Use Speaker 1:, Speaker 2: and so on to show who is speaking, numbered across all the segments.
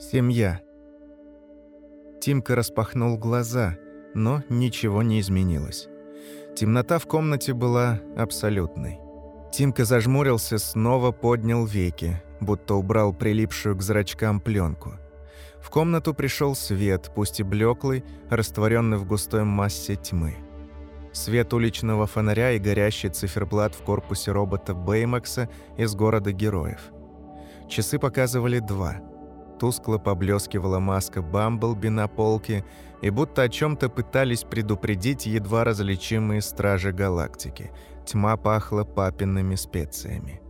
Speaker 1: Семья. Тимка распахнул глаза, но ничего не изменилось. Темнота в комнате была абсолютной. Тимка зажмурился, снова поднял веки, будто убрал прилипшую к зрачкам пленку. В комнату пришел свет, пусть и блеклый, растворенный в густой массе тьмы. Свет уличного фонаря и горящий циферблат в корпусе робота Бэймакса из города героев. Часы показывали два – тускло поблескивала маска Бамблби на полке, и будто о чем то пытались предупредить едва различимые стражи галактики. Тьма пахла папинными специями.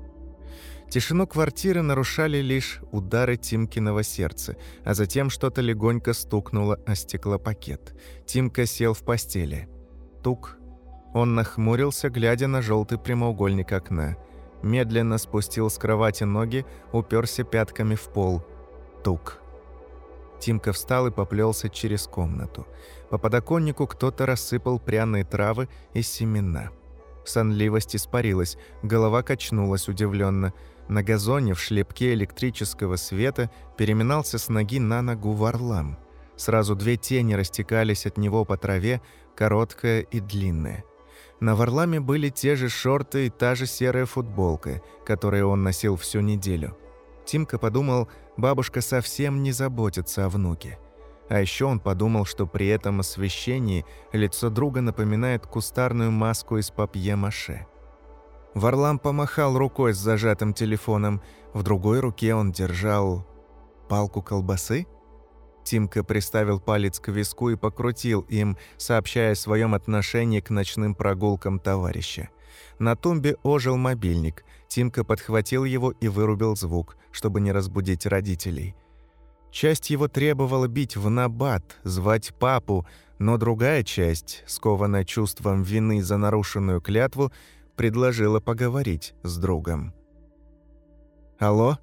Speaker 1: Тишину квартиры нарушали лишь удары Тимкиного сердца, а затем что-то легонько стукнуло о стеклопакет. Тимка сел в постели. Тук. Он нахмурился, глядя на желтый прямоугольник окна. Медленно спустил с кровати ноги, уперся пятками в пол – Тук. Тимка встал и поплелся через комнату. По подоконнику кто-то рассыпал пряные травы и семена. Сонливость испарилась, голова качнулась удивленно. На газоне в шлепке электрического света переминался с ноги на ногу варлам. Сразу две тени растекались от него по траве, короткая и длинная. На варламе были те же шорты и та же серая футболка, которые он носил всю неделю. Тимка подумал, бабушка совсем не заботится о внуке. А еще он подумал, что при этом освещении лицо друга напоминает кустарную маску из папье-маше. Варлам помахал рукой с зажатым телефоном, в другой руке он держал палку колбасы? Тимка приставил палец к виску и покрутил им, сообщая о своем отношении к ночным прогулкам товарища. На тумбе ожил мобильник. Тимка подхватил его и вырубил звук, чтобы не разбудить родителей. Часть его требовала бить в набат, звать папу, но другая часть, скованная чувством вины за нарушенную клятву, предложила поговорить с другом. «Алло?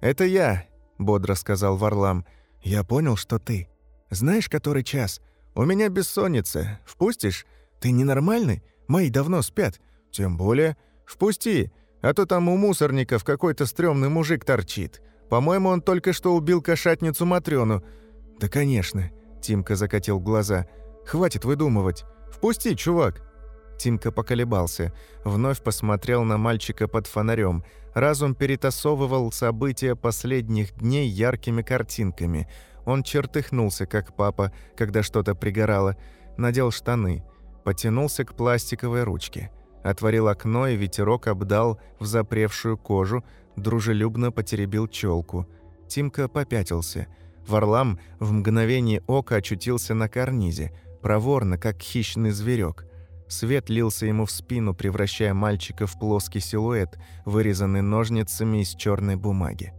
Speaker 1: Это я», — бодро сказал Варлам. «Я понял, что ты. Знаешь, который час? У меня бессонница. Впустишь? Ты ненормальный? Мои давно спят. Тем более. Впусти, а то там у мусорников какой-то стрёмный мужик торчит. По-моему, он только что убил кошатницу Матрёну». «Да, конечно», — Тимка закатил глаза. «Хватит выдумывать. Впусти, чувак». Тимка поколебался, вновь посмотрел на мальчика под фонарем. Разум перетасовывал события последних дней яркими картинками. Он чертыхнулся, как папа, когда что-то пригорало, надел штаны, потянулся к пластиковой ручке. Отворил окно, и ветерок обдал в запревшую кожу, дружелюбно потеребил челку. Тимка попятился. Варлам в мгновение ока очутился на карнизе, проворно, как хищный зверек. Свет лился ему в спину, превращая мальчика в плоский силуэт, вырезанный ножницами из черной бумаги.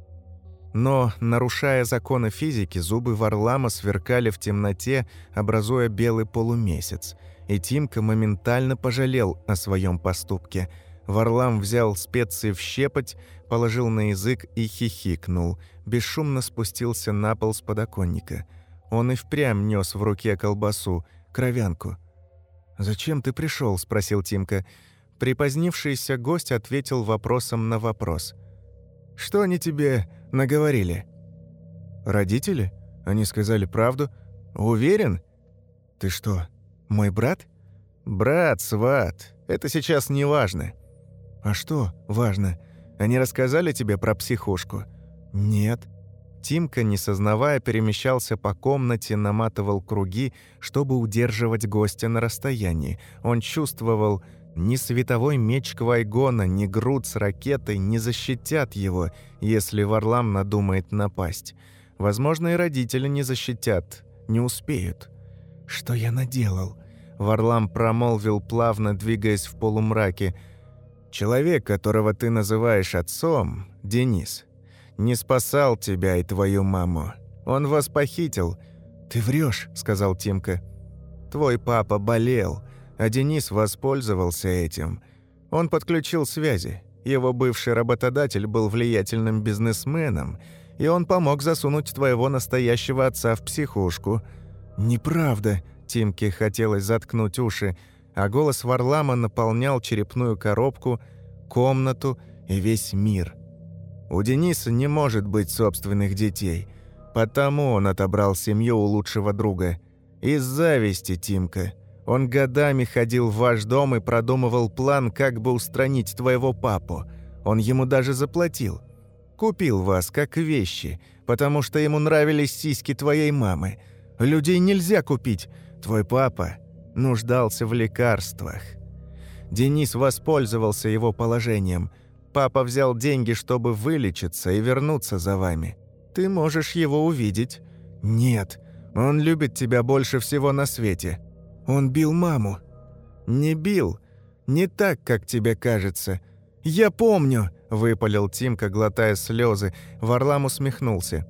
Speaker 1: Но, нарушая законы физики, зубы Варлама сверкали в темноте, образуя белый полумесяц – и Тимка моментально пожалел о своем поступке. Варлам взял специи в щепоть, положил на язык и хихикнул. Бесшумно спустился на пол с подоконника. Он и впрямь нес в руке колбасу, кровянку. «Зачем ты пришел? спросил Тимка. Припозднившийся гость ответил вопросом на вопрос. «Что они тебе наговорили?» «Родители? Они сказали правду? Уверен?» «Ты что, «Мой брат?» «Брат, сват. Это сейчас не важно». «А что важно? Они рассказали тебе про психушку?» «Нет». Тимка, не сознавая, перемещался по комнате, наматывал круги, чтобы удерживать гостя на расстоянии. Он чувствовал, ни световой меч Квайгона, ни груд с ракетой не защитят его, если Варлам надумает напасть. Возможно, и родители не защитят, не успеют. «Что я наделал?» Варлам промолвил, плавно двигаясь в полумраке. «Человек, которого ты называешь отцом, Денис, не спасал тебя и твою маму. Он вас похитил». «Ты врешь, сказал Тимка. «Твой папа болел, а Денис воспользовался этим. Он подключил связи. Его бывший работодатель был влиятельным бизнесменом, и он помог засунуть твоего настоящего отца в психушку». «Неправда», Тимке хотелось заткнуть уши, а голос Варлама наполнял черепную коробку, комнату и весь мир. У Дениса не может быть собственных детей. Потому он отобрал семью у лучшего друга. Из зависти, Тимка. Он годами ходил в ваш дом и продумывал план, как бы устранить твоего папу. Он ему даже заплатил. Купил вас, как вещи, потому что ему нравились сиськи твоей мамы. Людей нельзя купить. Твой папа нуждался в лекарствах. Денис воспользовался его положением. Папа взял деньги, чтобы вылечиться и вернуться за вами. Ты можешь его увидеть. Нет, он любит тебя больше всего на свете. Он бил маму. Не бил. Не так, как тебе кажется. Я помню, выпалил Тимка, глотая слезы. Варлам усмехнулся.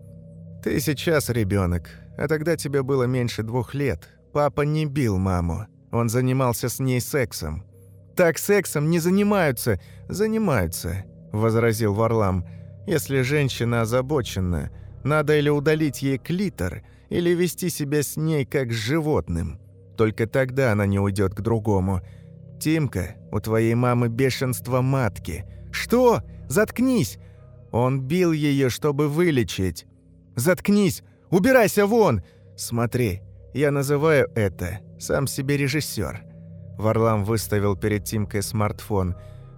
Speaker 1: Ты сейчас ребенок, а тогда тебе было меньше двух лет. Папа не бил маму. Он занимался с ней сексом. Так сексом не занимаются. Занимаются, возразил Варлам. Если женщина озабочена, надо или удалить ей клитор, или вести себя с ней как с животным. Только тогда она не уйдет к другому. Тимка, у твоей мамы бешенство матки. Что? Заткнись! Он бил ее, чтобы вылечить. Заткнись! Убирайся вон! Смотри, я называю это «сам себе режиссер». Варлам выставил перед Тимкой смартфон.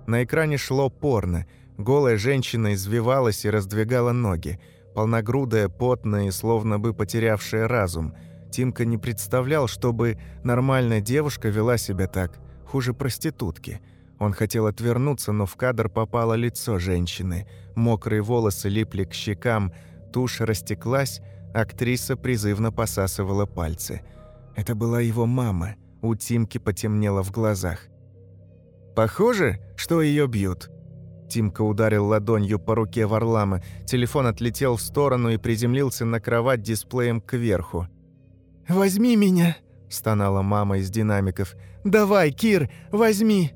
Speaker 1: На экране шло порно. Голая женщина извивалась и раздвигала ноги. Полногрудая, потная и словно бы потерявшая разум. Тимка не представлял, чтобы нормальная девушка вела себя так. Хуже проститутки. Он хотел отвернуться, но в кадр попало лицо женщины. Мокрые волосы липли к щекам, тушь растеклась, актриса призывно посасывала пальцы. Это была его мама. У Тимки потемнело в глазах. «Похоже, что ее бьют». Тимка ударил ладонью по руке Варлама. Телефон отлетел в сторону и приземлился на кровать дисплеем кверху. «Возьми меня!» – стонала мама из динамиков. «Давай, Кир, возьми!»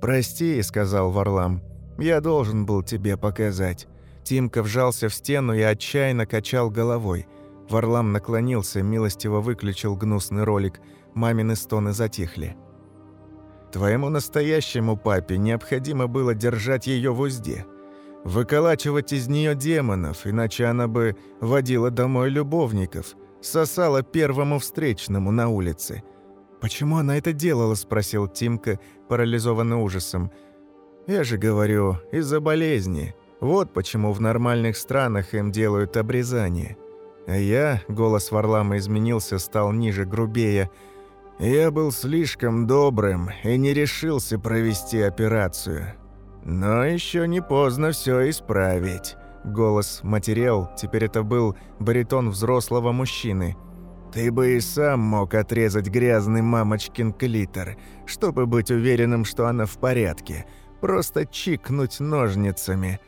Speaker 1: «Прости», – сказал Варлам. «Я должен был тебе показать». Тимка вжался в стену и отчаянно качал головой. Варлам наклонился, милостиво выключил гнусный ролик. Мамины стоны затихли. Твоему настоящему папе необходимо было держать ее в узде. Выколачивать из нее демонов, иначе она бы водила домой любовников, сосала первому встречному на улице. «Почему она это делала?» – спросил Тимка, парализованный ужасом. «Я же говорю, из-за болезни. Вот почему в нормальных странах им делают обрезание». А я, голос Варлама изменился, стал ниже, грубее – я был слишком добрым и не решился провести операцию. Но еще не поздно все исправить. Голос материал, теперь это был баритон взрослого мужчины. Ты бы и сам мог отрезать грязный мамочкин клитор, чтобы быть уверенным, что она в порядке. Просто чикнуть ножницами.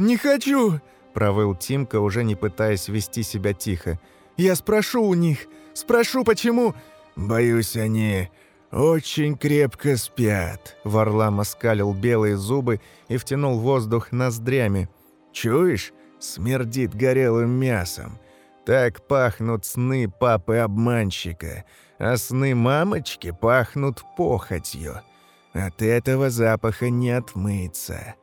Speaker 1: «Не хочу!» – провыл Тимка, уже не пытаясь вести себя тихо. «Я спрошу у них. Спрошу, почему...» «Боюсь, они очень крепко спят». Варлам оскалил белые зубы и втянул воздух ноздрями. «Чуешь? Смердит горелым мясом. Так пахнут сны папы-обманщика, а сны мамочки пахнут похотью. От этого запаха не отмыться».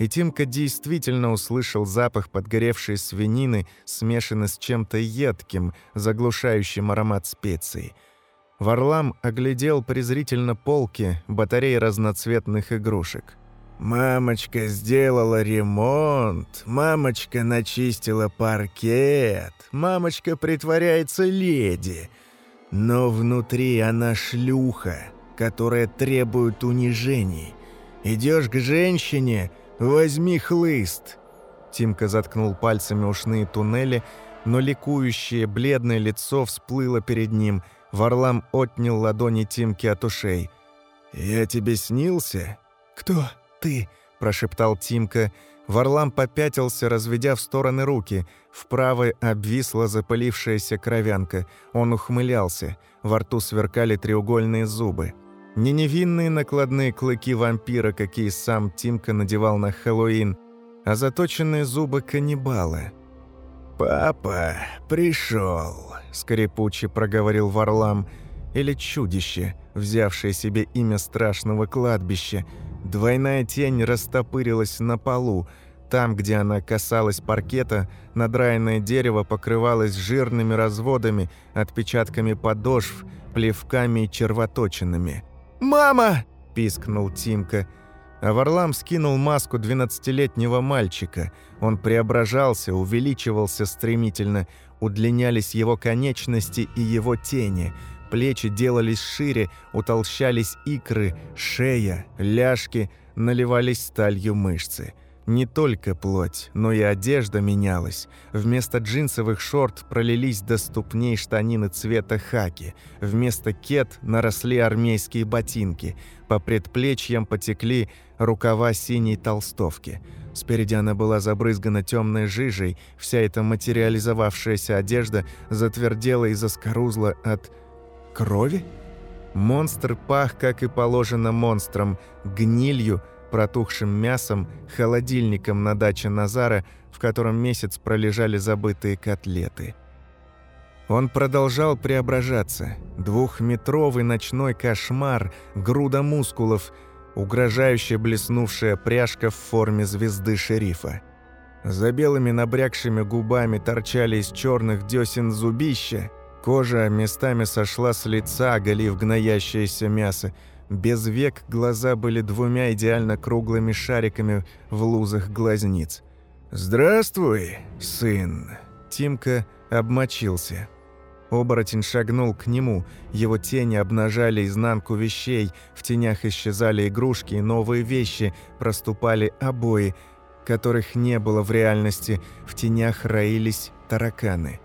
Speaker 1: И Тимка действительно услышал запах подгоревшей свинины, смешанный с чем-то едким, заглушающим аромат специй. Варлам оглядел презрительно полки, батареи разноцветных игрушек. «Мамочка сделала ремонт, мамочка начистила паркет, мамочка притворяется леди, но внутри она шлюха, которая требует унижений. Идешь к женщине, «Возьми хлыст!» Тимка заткнул пальцами ушные туннели, но ликующее бледное лицо всплыло перед ним. Варлам отнял ладони Тимки от ушей. «Я тебе снился?» «Кто ты?» – прошептал Тимка. Варлам попятился, разведя в стороны руки. В правой обвисла запылившаяся кровянка. Он ухмылялся. Во рту сверкали треугольные зубы. Не невинные накладные клыки вампира, какие сам Тимка надевал на Хэллоуин, а заточенные зубы каннибала. «Папа пришел», — скрипуче проговорил Варлам, или чудище, взявшее себе имя страшного кладбища. Двойная тень растопырилась на полу. Там, где она касалась паркета, надраенное дерево покрывалось жирными разводами, отпечатками подошв, плевками и червоточинами. «Мама!» – пискнул Тимка. А Варлам скинул маску двенадцатилетнего мальчика. Он преображался, увеличивался стремительно, удлинялись его конечности и его тени – Плечи делались шире, утолщались икры, шея, ляжки, наливались сталью мышцы. Не только плоть, но и одежда менялась. Вместо джинсовых шорт пролились до ступней штанины цвета хаки. Вместо кет наросли армейские ботинки. По предплечьям потекли рукава синей толстовки. Спереди она была забрызгана темной жижей, вся эта материализовавшаяся одежда затвердела и заскорузла от Крови? Монстр пах, как и положено монстрам, гнилью, протухшим мясом, холодильником на даче Назара, в котором месяц пролежали забытые котлеты. Он продолжал преображаться. Двухметровый ночной кошмар, груда мускулов, угрожающе блеснувшая пряжка в форме звезды шерифа. За белыми набрякшими губами торчали из черных десен зубища, Кожа местами сошла с лица, оголив гноящееся мясо. Без век глаза были двумя идеально круглыми шариками в лузах глазниц. «Здравствуй, сын!» Тимка обмочился. Оборотень шагнул к нему, его тени обнажали изнанку вещей, в тенях исчезали игрушки и новые вещи, проступали обои, которых не было в реальности, в тенях роились тараканы.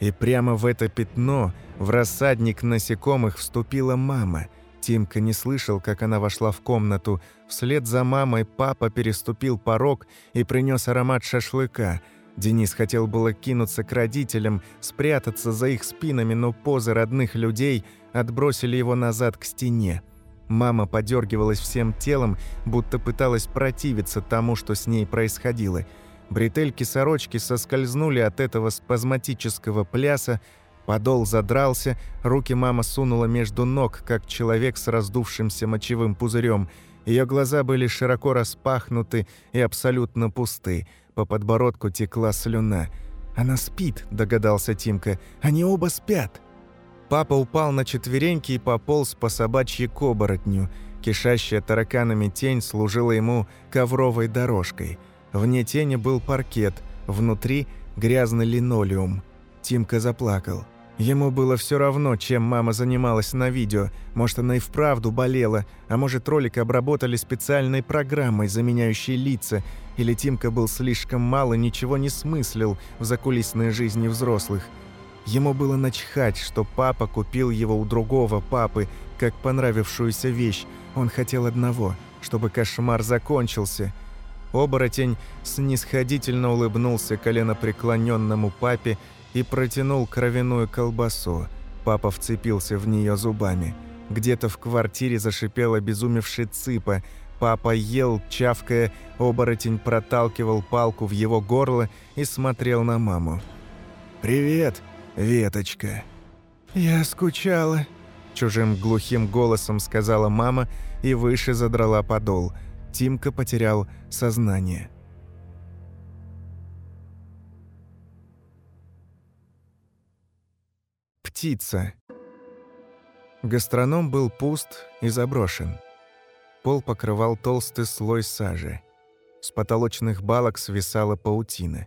Speaker 1: И прямо в это пятно, в рассадник насекомых, вступила мама. Тимка не слышал, как она вошла в комнату. Вслед за мамой папа переступил порог и принес аромат шашлыка. Денис хотел было кинуться к родителям, спрятаться за их спинами, но позы родных людей отбросили его назад к стене. Мама подергивалась всем телом, будто пыталась противиться тому, что с ней происходило – Бретельки сорочки соскользнули от этого спазматического пляса, подол задрался, руки мама сунула между ног, как человек с раздувшимся мочевым пузырем. Ее глаза были широко распахнуты и абсолютно пусты. По подбородку текла слюна. «Она спит», — догадался Тимка. «Они оба спят». Папа упал на четвереньки и пополз по собачьей к оборотню. Кишащая тараканами тень служила ему ковровой дорожкой — Вне тени был паркет, внутри грязный линолеум. Тимка заплакал. Ему было все равно, чем мама занималась на видео. Может, она и вправду болела, а может, ролик обработали специальной программой, заменяющей лица, или Тимка был слишком мал и ничего не смыслил в закулисной жизни взрослых. Ему было начхать, что папа купил его у другого папы, как понравившуюся вещь. Он хотел одного, чтобы кошмар закончился – Оборотень снисходительно улыбнулся коленопреклоненному папе и протянул кровяную колбасу. Папа вцепился в нее зубами. Где-то в квартире зашипела обезумевший цыпа. Папа ел, чавкая, оборотень проталкивал палку в его горло и смотрел на маму. «Привет, веточка». «Я скучала», – чужим глухим голосом сказала мама и выше задрала подол – Тимка потерял сознание. Птица. Гастроном был пуст и заброшен. Пол покрывал толстый слой сажи. С потолочных балок свисала паутина.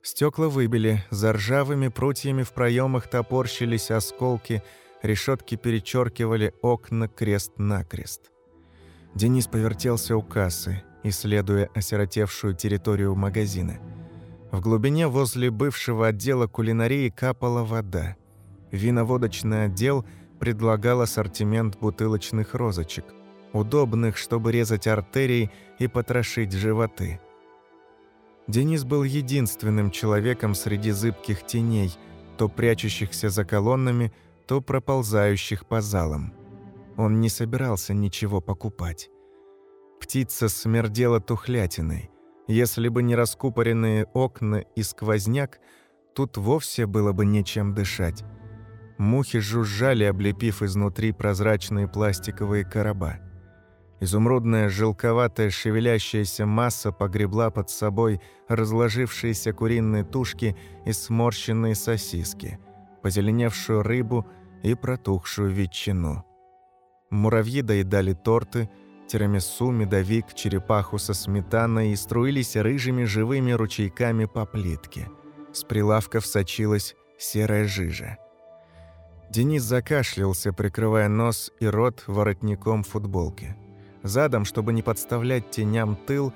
Speaker 1: Стекла выбили, за ржавыми прутьями в проемах топорщились осколки, решетки перечеркивали окна крест-накрест. Денис повертелся у кассы, исследуя осиротевшую территорию магазина. В глубине возле бывшего отдела кулинарии капала вода. Виноводочный отдел предлагал ассортимент бутылочных розочек, удобных, чтобы резать артерии и потрошить животы. Денис был единственным человеком среди зыбких теней, то прячущихся за колоннами, то проползающих по залам. Он не собирался ничего покупать. Птица смердела тухлятиной. Если бы не раскупоренные окна и сквозняк, тут вовсе было бы нечем дышать. Мухи жужжали, облепив изнутри прозрачные пластиковые короба. Изумрудная желковатая шевелящаяся масса погребла под собой разложившиеся куриные тушки и сморщенные сосиски, позеленевшую рыбу и протухшую ветчину. Муравьи доедали торты, тирамису, медовик, черепаху со сметаной и струились рыжими живыми ручейками по плитке. С прилавков сочилась серая жижа. Денис закашлялся, прикрывая нос и рот воротником футболки. Задом, чтобы не подставлять теням тыл,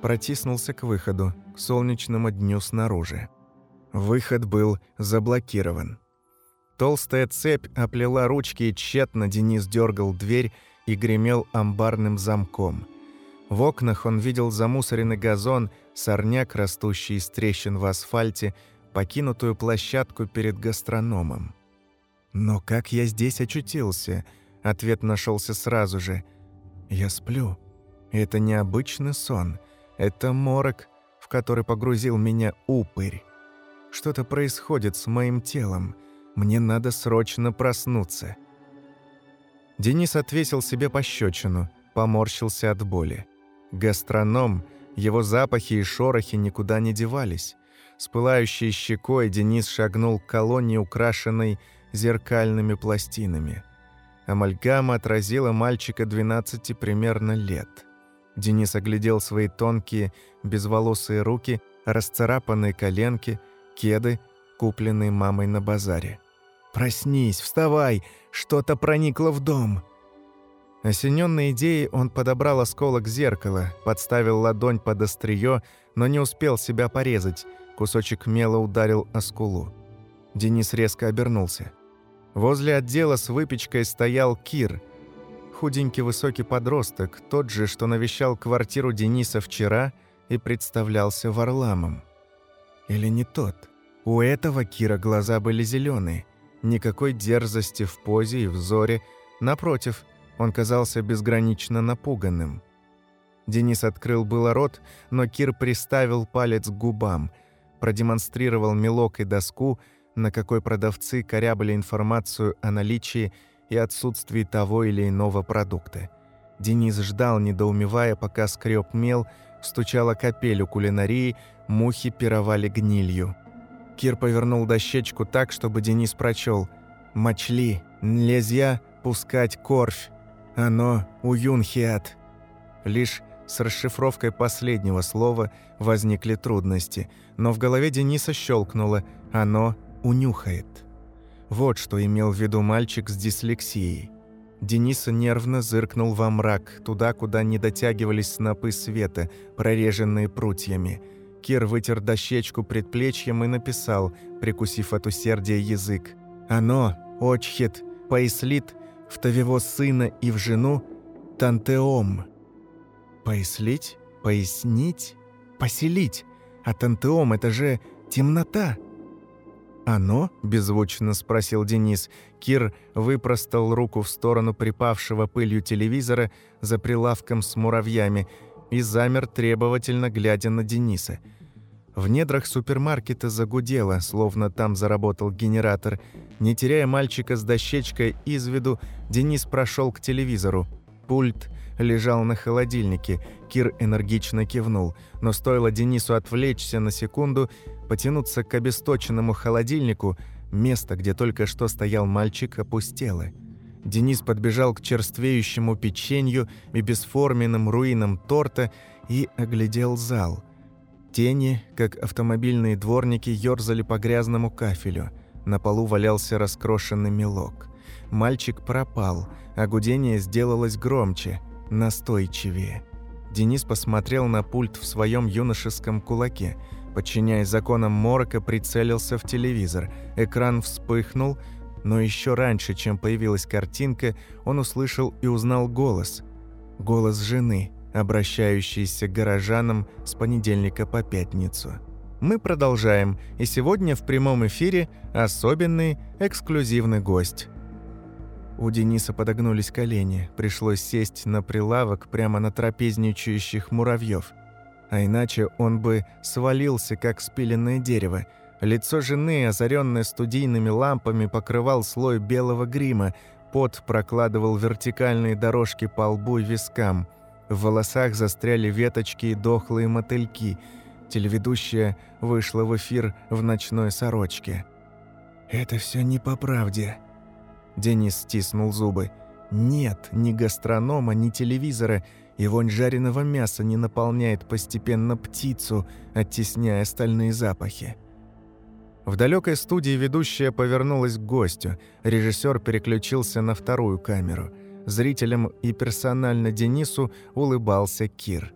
Speaker 1: протиснулся к выходу, к солнечному дню снаружи. Выход был заблокирован. Толстая цепь оплела ручки, и тщетно Денис дергал дверь и гремел амбарным замком. В окнах он видел замусоренный газон, сорняк, растущий из трещин в асфальте, покинутую площадку перед гастрономом. «Но как я здесь очутился?» Ответ нашелся сразу же. «Я сплю. Это необычный сон. Это морок, в который погрузил меня упырь. Что-то происходит с моим телом. Мне надо срочно проснуться». Денис отвесил себе пощечину, поморщился от боли. Гастроном, его запахи и шорохи никуда не девались. С пылающей щекой Денис шагнул к колонне, украшенной зеркальными пластинами. Амальгама отразила мальчика 12 примерно лет. Денис оглядел свои тонкие, безволосые руки, расцарапанные коленки, кеды, купленные мамой на базаре. «Проснись, вставай! Что-то проникло в дом!» Осененной идеей он подобрал осколок зеркала, подставил ладонь под острие, но не успел себя порезать. Кусочек мела ударил о скулу. Денис резко обернулся. Возле отдела с выпечкой стоял Кир. Худенький высокий подросток, тот же, что навещал квартиру Дениса вчера и представлялся Варламом. Или не тот? У этого Кира глаза были зеленые никакой дерзости в позе и взоре. Напротив, он казался безгранично напуганным. Денис открыл было рот, но Кир приставил палец к губам, продемонстрировал мелок и доску, на какой продавцы корябали информацию о наличии и отсутствии того или иного продукта. Денис ждал, недоумевая, пока скреб мел, стучала капель у кулинарии, мухи пировали гнилью. Кир повернул дощечку так, чтобы Денис прочел «Мочли, нельзя пускать корфь, оно уюнхиат». Лишь с расшифровкой последнего слова возникли трудности, но в голове Дениса щелкнуло «оно унюхает». Вот что имел в виду мальчик с дислексией. Дениса нервно зыркнул во мрак, туда, куда не дотягивались снопы света, прореженные прутьями – Кир вытер дощечку предплечьем и написал, прикусив от усердия язык. «Оно, очхет, поислит, в тавего сына и в жену, тантеом». «Поислить? Пояснить? Поселить? А тантеом — это же темнота!» «Оно?» – беззвучно спросил Денис. Кир выпростал руку в сторону припавшего пылью телевизора за прилавком с муравьями и замер требовательно, глядя на Дениса – в недрах супермаркета загудело, словно там заработал генератор. Не теряя мальчика с дощечкой из виду, Денис прошел к телевизору. Пульт лежал на холодильнике. Кир энергично кивнул, но стоило Денису отвлечься на секунду, потянуться к обесточенному холодильнику, место, где только что стоял мальчик, опустело. Денис подбежал к черствеющему печенью и бесформенным руинам торта и оглядел зал. Тени, как автомобильные дворники, ёрзали по грязному кафелю. На полу валялся раскрошенный мелок. Мальчик пропал, а гудение сделалось громче, настойчивее. Денис посмотрел на пульт в своем юношеском кулаке. Подчиняясь законам морока, прицелился в телевизор. Экран вспыхнул, но еще раньше, чем появилась картинка, он услышал и узнал голос. Голос жены – обращающийся к горожанам с понедельника по пятницу. Мы продолжаем, и сегодня в прямом эфире особенный эксклюзивный гость. У Дениса подогнулись колени, пришлось сесть на прилавок прямо на трапезничающих муравьев. А иначе он бы свалился, как спиленное дерево. Лицо жены, озаренное студийными лампами, покрывал слой белого грима, пот прокладывал вертикальные дорожки по лбу и вискам. В волосах застряли веточки и дохлые мотыльки. Телеведущая вышла в эфир в ночной сорочке. «Это все не по правде». Денис стиснул зубы. «Нет ни гастронома, ни телевизора, и вонь жареного мяса не наполняет постепенно птицу, оттесняя остальные запахи». В далекой студии ведущая повернулась к гостю. Режиссер переключился на вторую камеру. Зрителям и персонально Денису улыбался Кир.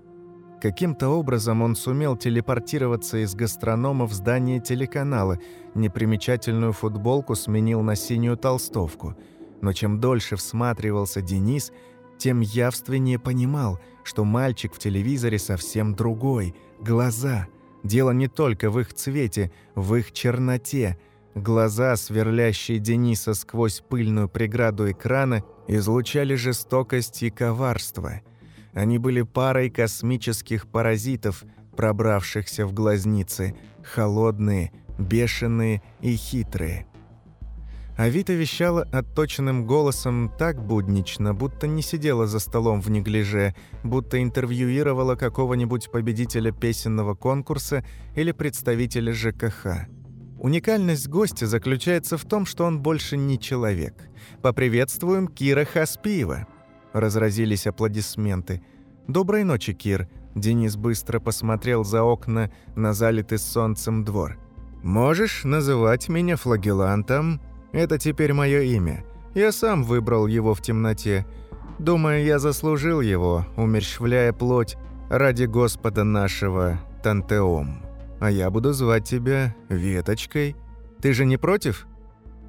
Speaker 1: Каким-то образом он сумел телепортироваться из гастронома в здание телеканала, непримечательную футболку сменил на синюю толстовку. Но чем дольше всматривался Денис, тем явственнее понимал, что мальчик в телевизоре совсем другой. Глаза – Дело не только в их цвете, в их черноте. Глаза, сверлящие Дениса сквозь пыльную преграду экрана, излучали жестокость и коварство. Они были парой космических паразитов, пробравшихся в глазницы, холодные, бешеные и хитрые. Авита вещала отточенным голосом так буднично, будто не сидела за столом в неглиже, будто интервьюировала какого-нибудь победителя песенного конкурса или представителя ЖКХ. Уникальность гостя заключается в том, что он больше не человек. «Поприветствуем Кира Хаспиева!» Разразились аплодисменты. «Доброй ночи, Кир!» Денис быстро посмотрел за окна на залитый солнцем двор. «Можешь называть меня флагелантом?» Это теперь мое имя. Я сам выбрал его в темноте. Думаю, я заслужил его, умерщвляя плоть ради Господа нашего Тантеом. А я буду звать тебя Веточкой. Ты же не против?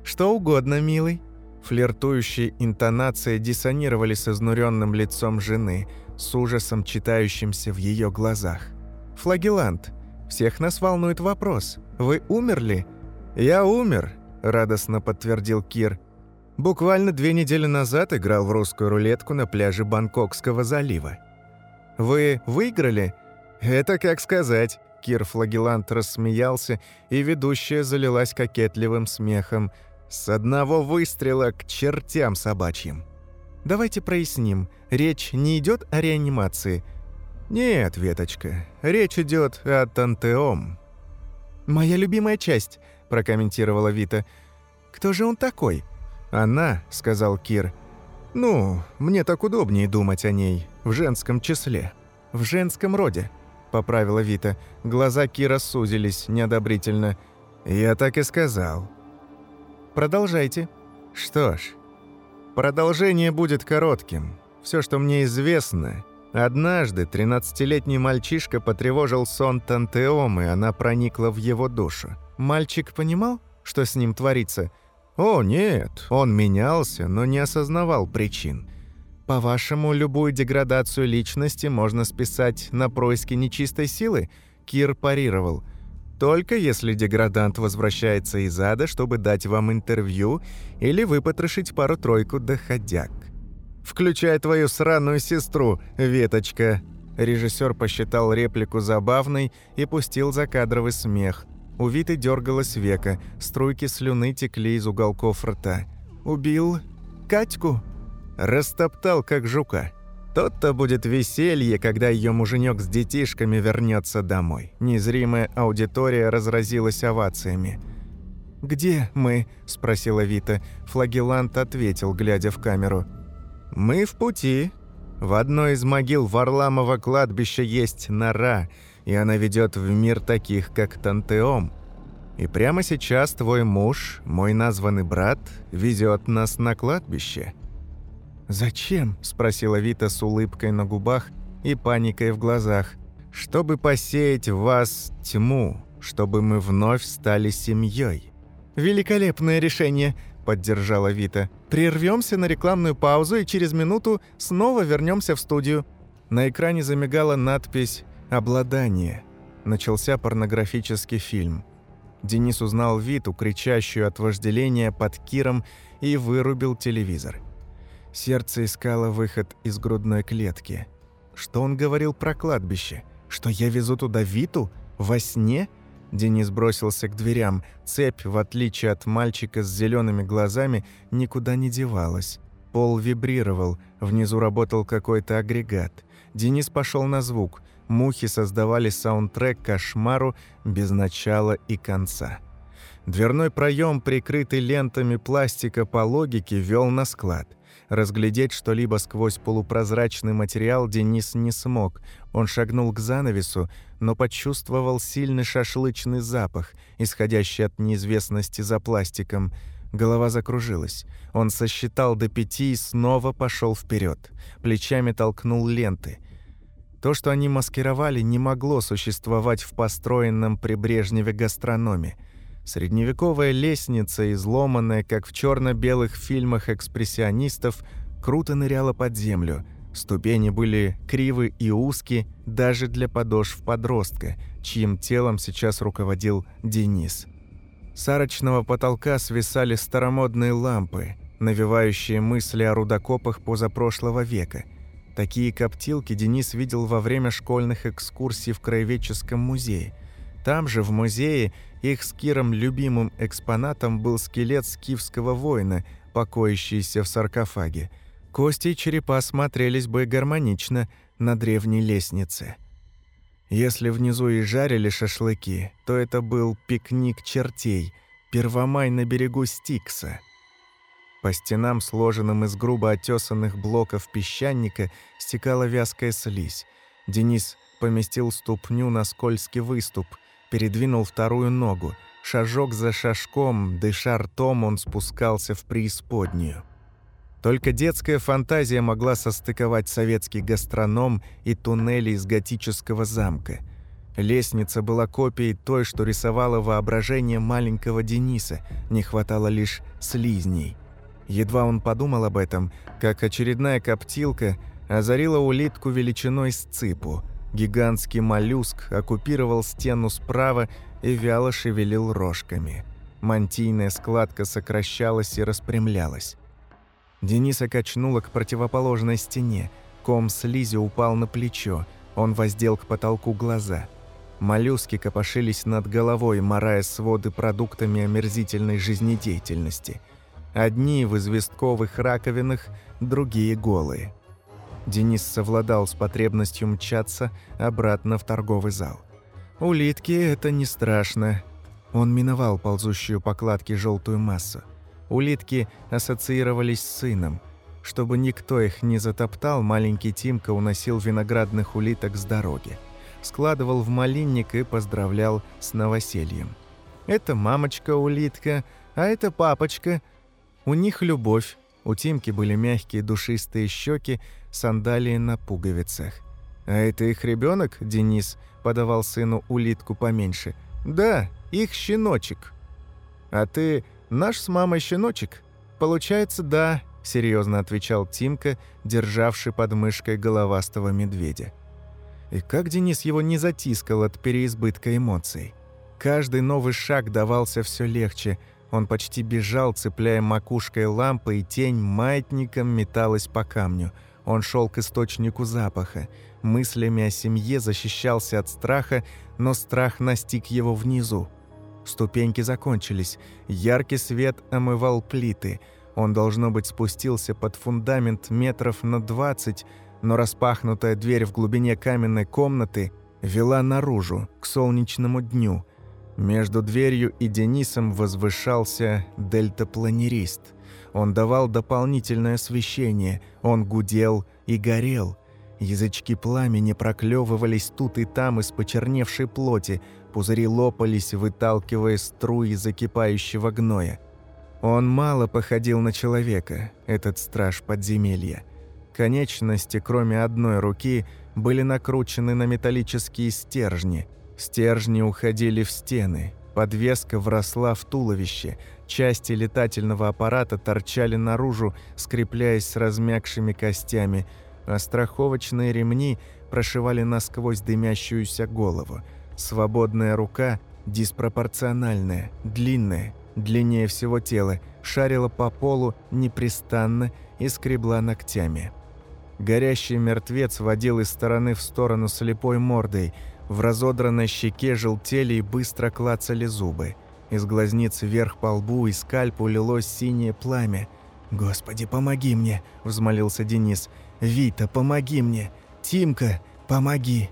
Speaker 1: Что угодно, милый. Флиртующие интонации диссонировали с изнуренным лицом жены, с ужасом читающимся в ее глазах. «Флагелант, всех нас волнует вопрос. Вы умерли?» «Я умер», – радостно подтвердил Кир. «Буквально две недели назад играл в русскую рулетку на пляже Бангкокского залива». «Вы выиграли?» «Это как сказать». Кир Флагелант рассмеялся, и ведущая залилась кокетливым смехом. «С одного выстрела к чертям собачьим». «Давайте проясним. Речь не идет о реанимации?» «Нет, Веточка, речь идет о Тантеом». «Моя любимая часть прокомментировала Вита. «Кто же он такой?» «Она», — сказал Кир. «Ну, мне так удобнее думать о ней, в женском числе». «В женском роде», — поправила Вита. Глаза Кира сузились неодобрительно. «Я так и сказал». «Продолжайте». «Что ж, продолжение будет коротким. Все, что мне известно, Однажды 13-летний мальчишка потревожил сон Тантеомы, она проникла в его душу. Мальчик понимал, что с ним творится? О, нет, он менялся, но не осознавал причин. По-вашему, любую деградацию личности можно списать на происки нечистой силы? Кир парировал. Только если деградант возвращается из ада, чтобы дать вам интервью или выпотрошить пару-тройку доходяг. «Включай твою сраную сестру, веточка!» Режиссер посчитал реплику забавной и пустил закадровый смех. У Виты дергалась века, струйки слюны текли из уголков рта. «Убил Катьку?» «Растоптал, как жука». Тот-то будет веселье, когда ее муженек с детишками вернется домой. Незримая аудитория разразилась овациями. «Где мы?» – спросила Вита. Флагелант ответил, глядя в камеру. «Мы в пути. В одной из могил Варламова кладбища есть нора – и она ведет в мир таких, как Тантеом. И прямо сейчас твой муж, мой названный брат, везет нас на кладбище». «Зачем?» – спросила Вита с улыбкой на губах и паникой в глазах. «Чтобы посеять в вас тьму, чтобы мы вновь стали семьей». «Великолепное решение!» – поддержала Вита. «Прервемся на рекламную паузу и через минуту снова вернемся в студию». На экране замигала надпись Обладание. Начался порнографический фильм. Денис узнал Виту, кричащую от вожделения под Киром, и вырубил телевизор. Сердце искало выход из грудной клетки. Что он говорил про кладбище? Что я везу туда Виту? Во сне? Денис бросился к дверям. Цепь, в отличие от мальчика с зелеными глазами, никуда не девалась. Пол вибрировал, внизу работал какой-то агрегат. Денис пошел на звук. Мухи создавали саундтрек кошмару без начала и конца. Дверной проем, прикрытый лентами пластика по логике, вел на склад. Разглядеть что-либо сквозь полупрозрачный материал Денис не смог. Он шагнул к занавесу, но почувствовал сильный шашлычный запах, исходящий от неизвестности за пластиком. Голова закружилась. Он сосчитал до пяти и снова пошел вперед. Плечами толкнул ленты. То, что они маскировали, не могло существовать в построенном при Брежневе гастрономе – Средневековая лестница, изломанная, как в черно белых фильмах экспрессионистов, круто ныряла под землю. Ступени были кривы и узкие даже для подошв подростка, чьим телом сейчас руководил Денис. С арочного потолка свисали старомодные лампы, навевающие мысли о рудокопах позапрошлого века. Такие коптилки Денис видел во время школьных экскурсий в Краеведческом музее. Там же, в музее, их с Киром любимым экспонатом был скелет скифского воина, покоящийся в саркофаге. Кости и черепа смотрелись бы гармонично на древней лестнице. Если внизу и жарили шашлыки, то это был пикник чертей, первомай на берегу Стикса. По стенам, сложенным из грубо отесанных блоков песчаника, стекала вязкая слизь. Денис поместил ступню на скользкий выступ – передвинул вторую ногу. Шажок за шажком, дыша ртом, он спускался в преисподнюю. Только детская фантазия могла состыковать советский гастроном и туннели из готического замка. Лестница была копией той, что рисовало воображение маленького Дениса, не хватало лишь слизней. Едва он подумал об этом, как очередная коптилка озарила улитку величиной с цыпу – Гигантский моллюск оккупировал стену справа и вяло шевелил рожками. Мантийная складка сокращалась и распрямлялась. Дениса качнуло к противоположной стене. Ком слизи упал на плечо. Он воздел к потолку глаза. Моллюски копошились над головой, морая своды продуктами омерзительной жизнедеятельности. Одни в известковых раковинах, другие голые. Денис совладал с потребностью мчаться обратно в торговый зал. Улитки – это не страшно. Он миновал ползущую по кладке желтую массу. Улитки ассоциировались с сыном. Чтобы никто их не затоптал, маленький Тимка уносил виноградных улиток с дороги. Складывал в малинник и поздравлял с новосельем. «Это мамочка-улитка, а это папочка. У них любовь, у Тимки были мягкие душистые щеки, сандалии на пуговицах. «А это их ребенок, Денис?» – подавал сыну улитку поменьше. «Да, их щеночек». «А ты наш с мамой щеночек?» «Получается, да», – серьезно отвечал Тимка, державший под мышкой головастого медведя. И как Денис его не затискал от переизбытка эмоций. Каждый новый шаг давался все легче – он почти бежал, цепляя макушкой лампы, и тень маятником металась по камню. Он шел к источнику запаха. Мыслями о семье защищался от страха, но страх настиг его внизу. Ступеньки закончились. Яркий свет омывал плиты. Он, должно быть, спустился под фундамент метров на двадцать, но распахнутая дверь в глубине каменной комнаты вела наружу, к солнечному дню – между дверью и Денисом возвышался дельтапланерист. Он давал дополнительное освещение, он гудел и горел. Язычки пламени проклевывались тут и там из почерневшей плоти, пузыри лопались, выталкивая струи закипающего гноя. Он мало походил на человека, этот страж подземелья. Конечности, кроме одной руки, были накручены на металлические стержни – Стержни уходили в стены, подвеска вросла в туловище, части летательного аппарата торчали наружу, скрепляясь с размягшими костями, а страховочные ремни прошивали насквозь дымящуюся голову. Свободная рука, диспропорциональная, длинная, длиннее всего тела, шарила по полу непрестанно и скребла ногтями. Горящий мертвец водил из стороны в сторону слепой мордой – В разодранной щеке желтели и быстро клацали зубы. Из глазниц вверх по лбу и скальпу лилось синее пламя. «Господи, помоги мне!» – взмолился Денис. «Вита, помоги мне! Тимка, помоги!»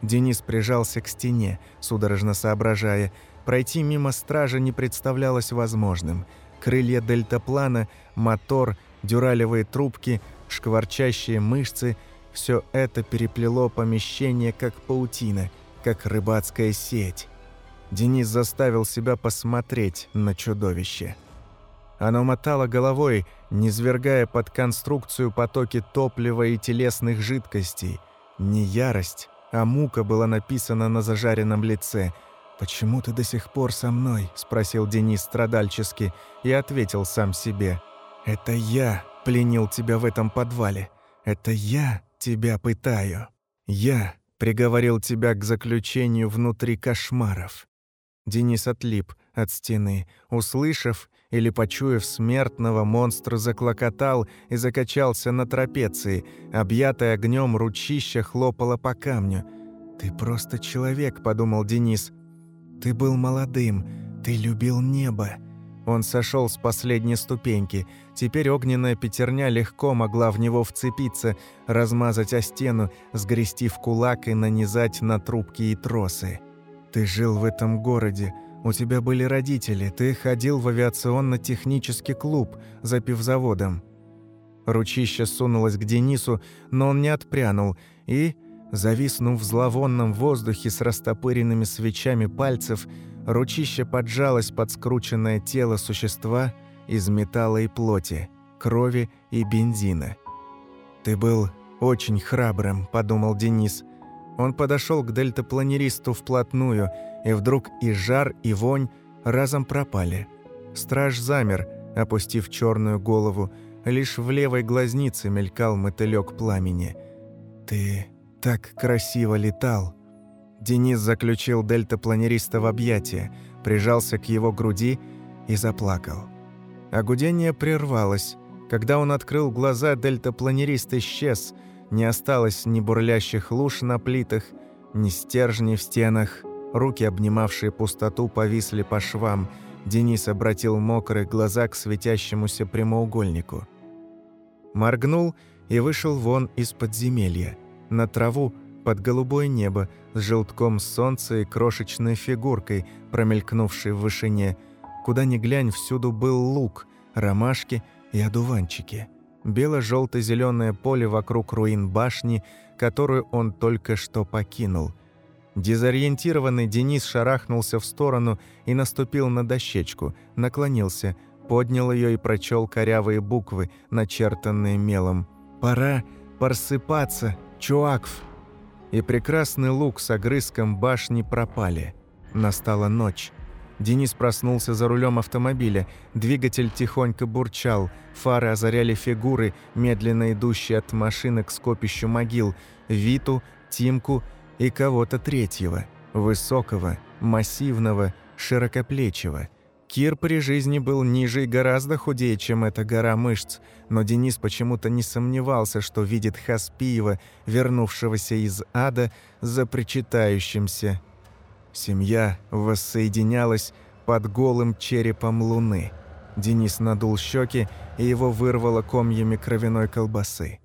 Speaker 1: Денис прижался к стене, судорожно соображая. Пройти мимо стража не представлялось возможным. Крылья дельтаплана, мотор, дюралевые трубки, шкварчащие мышцы – все это переплело помещение, как паутина, как рыбацкая сеть. Денис заставил себя посмотреть на чудовище. Оно мотало головой, низвергая под конструкцию потоки топлива и телесных жидкостей. Не ярость, а мука была написана на зажаренном лице. «Почему ты до сих пор со мной?» – спросил Денис страдальчески и ответил сам себе. «Это я пленил тебя в этом подвале. Это я тебя пытаю. Я приговорил тебя к заключению внутри кошмаров». Денис отлип от стены, услышав или почуяв смертного, монстр заклокотал и закачался на трапеции, объятое огнем ручище хлопало по камню. «Ты просто человек», — подумал Денис. «Ты был молодым, ты любил небо, он сошел с последней ступеньки. Теперь огненная пятерня легко могла в него вцепиться, размазать о стену, сгрести в кулак и нанизать на трубки и тросы. «Ты жил в этом городе. У тебя были родители. Ты ходил в авиационно-технический клуб за пивзаводом». Ручище сунулось к Денису, но он не отпрянул и, зависнув в зловонном воздухе с растопыренными свечами пальцев, Ручище поджалось под скрученное тело существа из металла и плоти, крови и бензина. «Ты был очень храбрым», – подумал Денис. Он подошел к дельтапланеристу вплотную, и вдруг и жар, и вонь разом пропали. Страж замер, опустив черную голову, лишь в левой глазнице мелькал мотылек пламени. «Ты так красиво летал», Денис заключил дельтапланериста в объятия, прижался к его груди и заплакал. А гудение прервалось. Когда он открыл глаза, дельтапланерист исчез. Не осталось ни бурлящих луж на плитах, ни стержней в стенах. Руки, обнимавшие пустоту, повисли по швам. Денис обратил мокрые глаза к светящемуся прямоугольнику. Моргнул и вышел вон из подземелья. На траву, под голубое небо с желтком солнца и крошечной фигуркой, промелькнувшей в вышине. Куда ни глянь, всюду был лук, ромашки и одуванчики. Бело-желто-зеленое поле вокруг руин башни, которую он только что покинул. Дезориентированный Денис шарахнулся в сторону и наступил на дощечку, наклонился, поднял ее и прочел корявые буквы, начертанные мелом. «Пора просыпаться, чуакв!» и прекрасный лук с огрызком башни пропали. Настала ночь. Денис проснулся за рулем автомобиля. Двигатель тихонько бурчал. Фары озаряли фигуры, медленно идущие от машины к скопищу могил. Виту, Тимку и кого-то третьего. Высокого, массивного, широкоплечего. Кир при жизни был ниже и гораздо худее, чем эта гора мышц, но Денис почему-то не сомневался, что видит Хаспиева, вернувшегося из ада, за причитающимся. Семья воссоединялась под голым черепом луны. Денис надул щеки, и его вырвало комьями кровяной колбасы.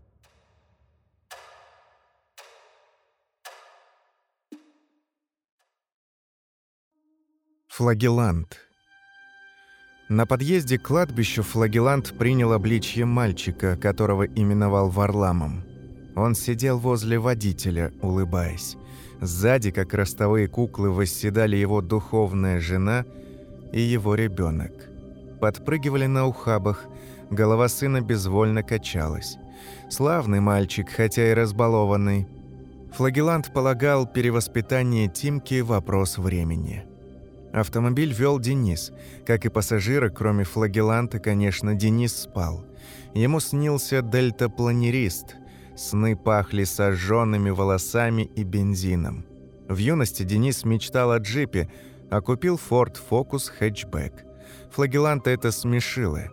Speaker 1: Флагелант – на подъезде к кладбищу флагелант принял обличье мальчика, которого именовал Варламом. Он сидел возле водителя, улыбаясь. Сзади, как ростовые куклы, восседали его духовная жена и его ребенок. Подпрыгивали на ухабах, голова сына безвольно качалась. Славный мальчик, хотя и разбалованный. Флагелант полагал перевоспитание Тимки вопрос времени. Автомобиль вел Денис. Как и пассажиры, кроме флагеланта, конечно, Денис спал. Ему снился дельтапланерист. Сны пахли сожженными волосами и бензином. В юности Денис мечтал о джипе, а купил Ford Focus хэтчбэк. Флагеланта это смешило.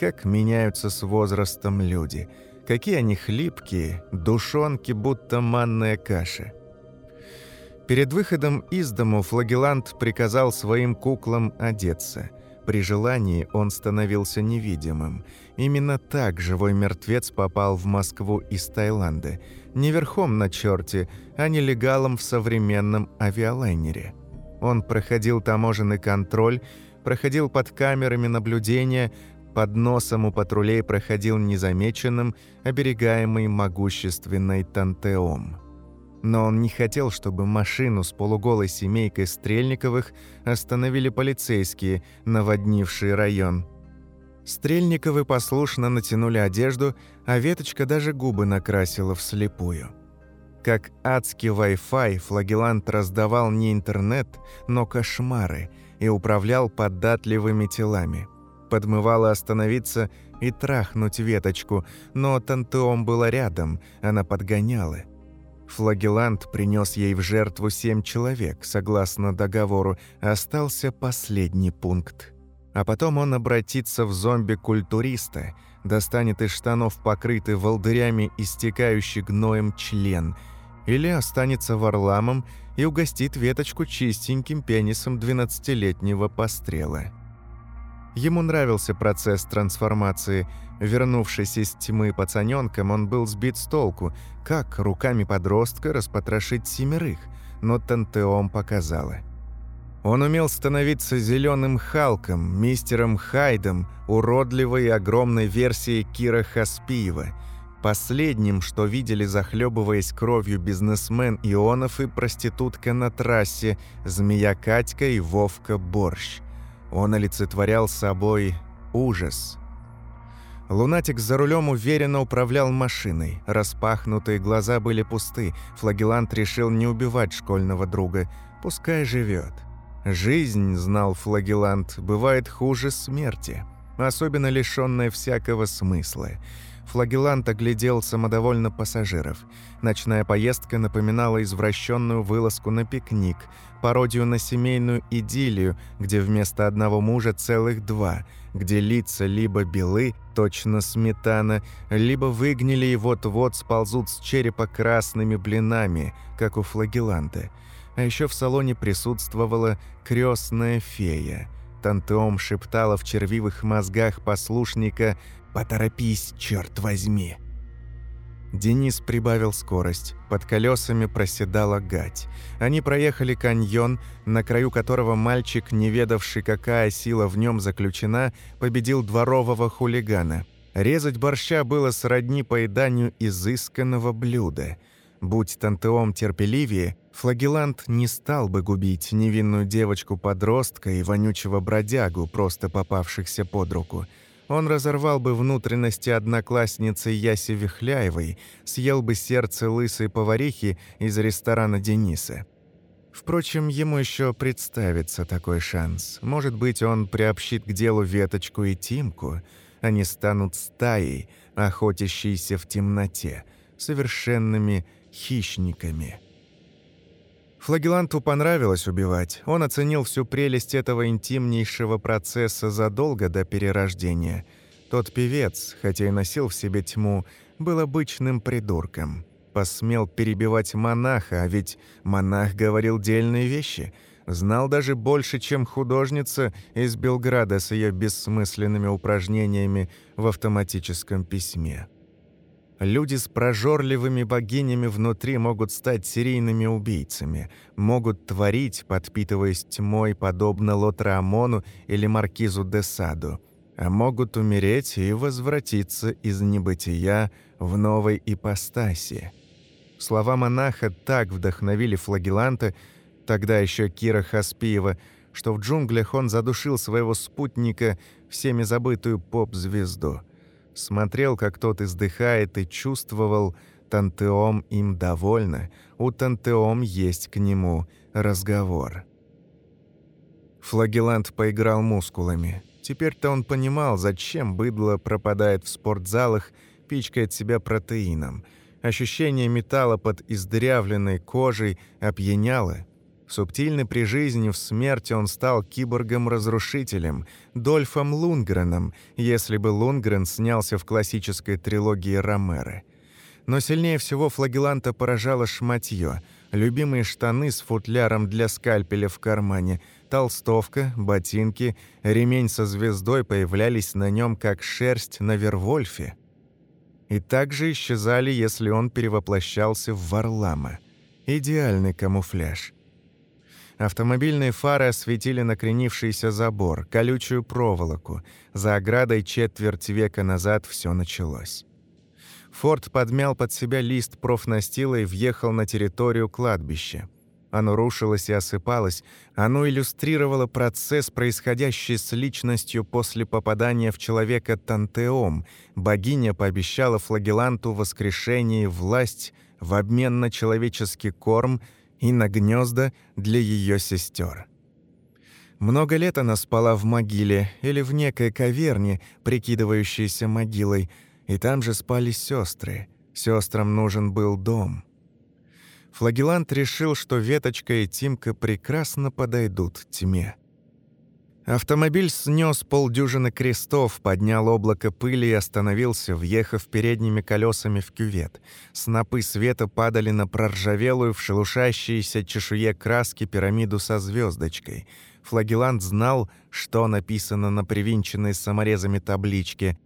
Speaker 1: Как меняются с возрастом люди. Какие они хлипкие, душонки, будто манная каша. Перед выходом из дому флагелант приказал своим куклам одеться. При желании он становился невидимым. Именно так живой мертвец попал в Москву из Таиланда. Не верхом на черте, а нелегалом в современном авиалайнере. Он проходил таможенный контроль, проходил под камерами наблюдения, под носом у патрулей проходил незамеченным, оберегаемый могущественной Тантеом. Но он не хотел, чтобы машину с полуголой семейкой Стрельниковых остановили полицейские, наводнившие район. Стрельниковы послушно натянули одежду, а веточка даже губы накрасила вслепую. Как адский Wi-Fi, флагелант раздавал не интернет, но кошмары и управлял податливыми телами. Подмывало остановиться и трахнуть веточку, но Тантеом была рядом, она подгоняла – Флагелант принес ей в жертву семь человек, согласно договору, остался последний пункт. А потом он обратится в зомби-культуриста, достанет из штанов покрытый волдырями истекающий гноем член, или останется варламом и угостит веточку чистеньким пенисом двенадцатилетнего пострела. Ему нравился процесс трансформации. Вернувшись из тьмы пацаненком, он был сбит с толку, как руками подростка распотрошить семерых, но Тантеом показала. Он умел становиться зеленым Халком, мистером Хайдом, уродливой и огромной версией Кира Хаспиева, последним, что видели, захлебываясь кровью бизнесмен Ионов и проститутка на трассе, змея Катька и Вовка Борщ. Он олицетворял собой ужас. Лунатик за рулем уверенно управлял машиной. Распахнутые глаза были пусты. Флагелант решил не убивать школьного друга. Пускай живет. Жизнь, знал Флагелант, бывает хуже смерти. Особенно лишенная всякого смысла. Флагелант оглядел самодовольно пассажиров. Ночная поездка напоминала извращенную вылазку на пикник, пародию на семейную идиллию, где вместо одного мужа целых два, где лица либо белы, точно сметана, либо выгнили и вот-вот сползут с черепа красными блинами, как у флагеланта. А еще в салоне присутствовала крестная фея. Тантеом шептала в червивых мозгах послушника «Поторопись, черт возьми!» Денис прибавил скорость. Под колесами проседала гать. Они проехали каньон, на краю которого мальчик, не ведавший, какая сила в нем заключена, победил дворового хулигана. Резать борща было сродни поеданию изысканного блюда. Будь Тантеом терпеливее, флагелант не стал бы губить невинную девочку-подростка и вонючего бродягу, просто попавшихся под руку – он разорвал бы внутренности одноклассницы Яси Вихляевой, съел бы сердце лысой поварихи из ресторана Дениса. Впрочем, ему еще представится такой шанс. Может быть, он приобщит к делу Веточку и Тимку. Они станут стаей, охотящейся в темноте, совершенными хищниками. Флагеланту понравилось убивать. Он оценил всю прелесть этого интимнейшего процесса задолго до перерождения. Тот певец, хотя и носил в себе тьму, был обычным придурком. Посмел перебивать монаха, а ведь монах говорил дельные вещи. Знал даже больше, чем художница из Белграда с ее бессмысленными упражнениями в автоматическом письме. Люди с прожорливыми богинями внутри могут стать серийными убийцами, могут творить, подпитываясь тьмой, подобно Лотраамону или Маркизу де Саду, а могут умереть и возвратиться из небытия в новой ипостаси. Слова монаха так вдохновили флагеланта, тогда еще Кира Хаспиева, что в джунглях он задушил своего спутника, всеми забытую поп-звезду – Смотрел, как тот издыхает, и чувствовал, Тантеом им довольна, у Тантеом есть к нему разговор. Флагелант поиграл мускулами. Теперь-то он понимал, зачем быдло пропадает в спортзалах, пичкает себя протеином. Ощущение металла под издырявленной кожей опьяняло – Субтильно при жизни в смерти он стал киборгом-разрушителем, Дольфом Лунгреном, если бы Лунгрен снялся в классической трилогии Ромеро. Но сильнее всего флагеланта поражало шматье. любимые штаны с футляром для скальпеля в кармане, толстовка, ботинки, ремень со звездой появлялись на нем как шерсть на Вервольфе. И также исчезали, если он перевоплощался в Варлама. Идеальный камуфляж. Автомобильные фары осветили накренившийся забор, колючую проволоку. За оградой четверть века назад все началось. Форд подмял под себя лист профнастила и въехал на территорию кладбища. Оно рушилось и осыпалось, оно иллюстрировало процесс, происходящий с личностью после попадания в человека Тантеом. Богиня пообещала флагеланту воскрешение и власть в обмен на человеческий корм и на гнезда для ее сестер. Много лет она спала в могиле или в некой каверне, прикидывающейся могилой, и там же спали сестры. Сестрам нужен был дом. Флагелант решил, что Веточка и Тимка прекрасно подойдут тьме. Автомобиль снес полдюжины крестов, поднял облако пыли и остановился, въехав передними колесами в кювет. Снопы света падали на проржавелую в шелушащейся чешуе краски пирамиду со звездочкой. Флагелант знал, что написано на привинченной саморезами табличке.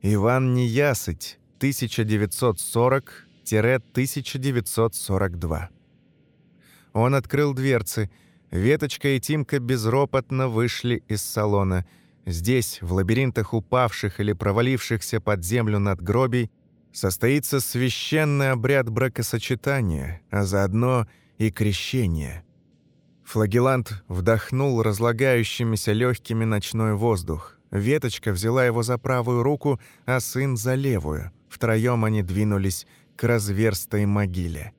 Speaker 1: «Иван Неясыть, 1940-1942». Он открыл дверцы — Веточка и Тимка безропотно вышли из салона. Здесь, в лабиринтах упавших или провалившихся под землю надгробий, состоится священный обряд бракосочетания, а заодно и крещение. Флагелант вдохнул разлагающимися легкими ночной воздух. Веточка взяла его за правую руку, а сын за левую. Втроем они двинулись к разверстой могиле.